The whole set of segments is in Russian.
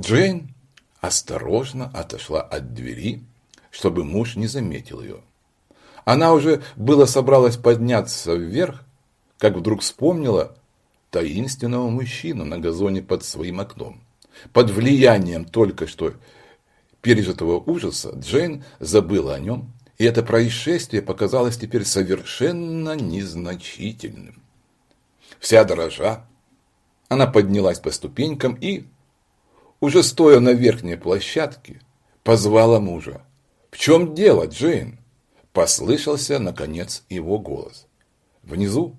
Джейн осторожно отошла от двери, чтобы муж не заметил ее. Она уже было собралась подняться вверх, как вдруг вспомнила таинственного мужчину на газоне под своим окном. Под влиянием только что пережитого ужаса Джейн забыла о нем, и это происшествие показалось теперь совершенно незначительным. Вся дрожа, она поднялась по ступенькам и, уже стоя на верхней площадке, позвала мужа. «В чем дело, Джейн?» Послышался, наконец, его голос. Внизу,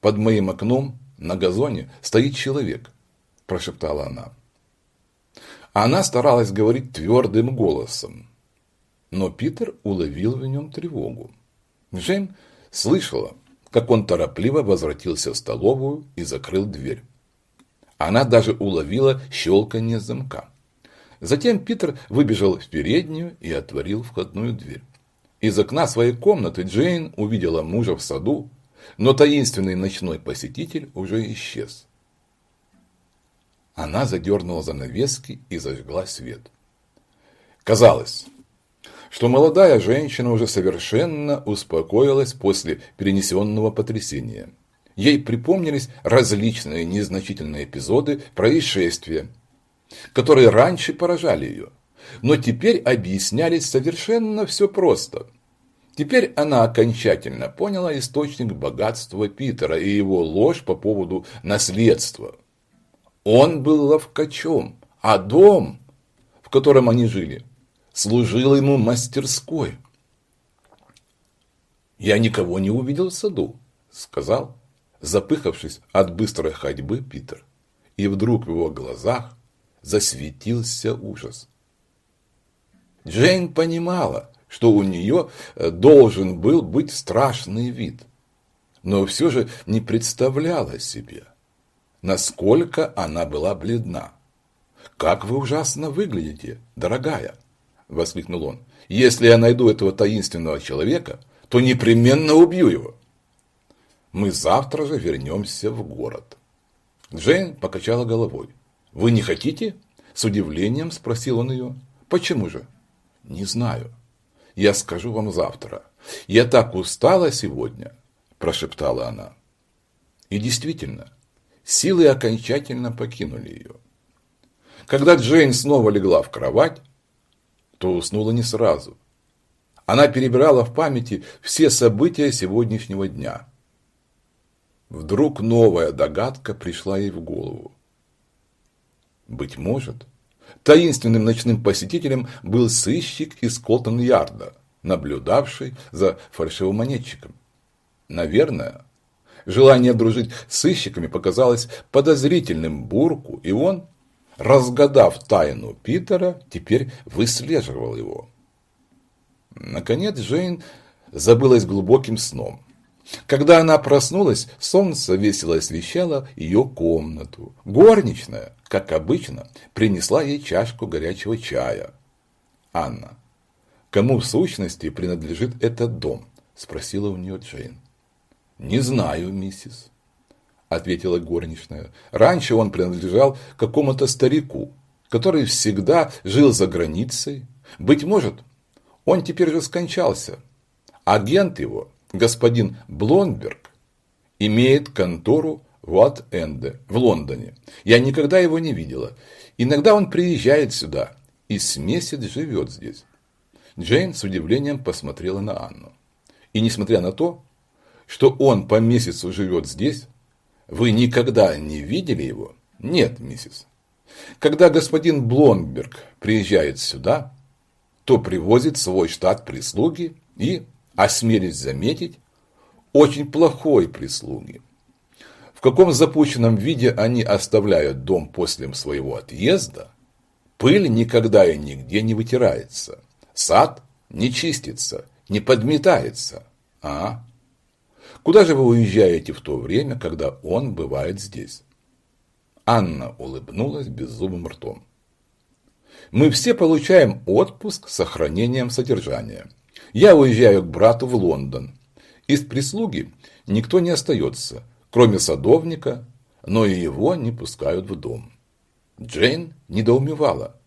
под моим окном, на газоне, стоит человек, прошептала она. Она старалась говорить твердым голосом, но Питер уловил в нем тревогу. Джейн слышала, как он торопливо возвратился в столовую и закрыл дверь. Она даже уловила щелканье замка. Затем Питер выбежал в переднюю и отворил входную дверь. Из окна своей комнаты Джейн увидела мужа в саду, но таинственный ночной посетитель уже исчез. Она задернула занавески и зажгла свет. Казалось, что молодая женщина уже совершенно успокоилась после перенесенного потрясения. Ей припомнились различные незначительные эпизоды происшествия, которые раньше поражали ее, но теперь объяснялись совершенно все просто. Теперь она окончательно поняла источник богатства Питера и его ложь по поводу наследства – он был ловкачом, а дом, в котором они жили, служил ему мастерской. «Я никого не увидел в саду», – сказал, запыхавшись от быстрой ходьбы Питер. И вдруг в его глазах засветился ужас. Джейн понимала, что у нее э, должен был быть страшный вид, но все же не представляла себе, насколько она была бледна. «Как вы ужасно выглядите, дорогая!» – воскликнул он. «Если я найду этого таинственного человека, то непременно убью его. Мы завтра же вернемся в город». Джейн покачала головой. «Вы не хотите?» – с удивлением спросил он ее. «Почему же?» «Не знаю. Я скажу вам завтра. Я так устала сегодня», – прошептала она. И действительно, Силы окончательно покинули ее. Когда Джейн снова легла в кровать, то уснула не сразу. Она перебирала в памяти все события сегодняшнего дня. Вдруг новая догадка пришла ей в голову. Быть может, таинственным ночным посетителем был сыщик из Колтон-Ярда, наблюдавший за фальшивомонетчиком. Наверное, Желание дружить с сыщиками показалось подозрительным Бурку, и он, разгадав тайну Питера, теперь выслеживал его. Наконец Джейн забылась глубоким сном. Когда она проснулась, солнце весело освещало ее комнату. Горничная, как обычно, принесла ей чашку горячего чая. «Анна, кому в сущности принадлежит этот дом?» – спросила у нее Джейн. «Не знаю, миссис», – ответила горничная. «Раньше он принадлежал какому-то старику, который всегда жил за границей. Быть может, он теперь же скончался. Агент его, господин Блонберг, имеет контору в Уат-Энде, в Лондоне. Я никогда его не видела. Иногда он приезжает сюда и с месяц живет здесь». Джейн с удивлением посмотрела на Анну. И несмотря на то, что он по месяцу живет здесь? Вы никогда не видели его? Нет, миссис. Когда господин Блонберг приезжает сюда, то привозит свой штат прислуги и, осмелись заметить, очень плохой прислуги. В каком запущенном виде они оставляют дом после своего отъезда, пыль никогда и нигде не вытирается, сад не чистится, не подметается, а Куда же вы уезжаете в то время, когда он бывает здесь? Анна улыбнулась беззубым ртом. Мы все получаем отпуск с сохранением содержания. Я уезжаю к брату в Лондон. Из прислуги никто не остается, кроме садовника, но и его не пускают в дом. Джейн недоумевала.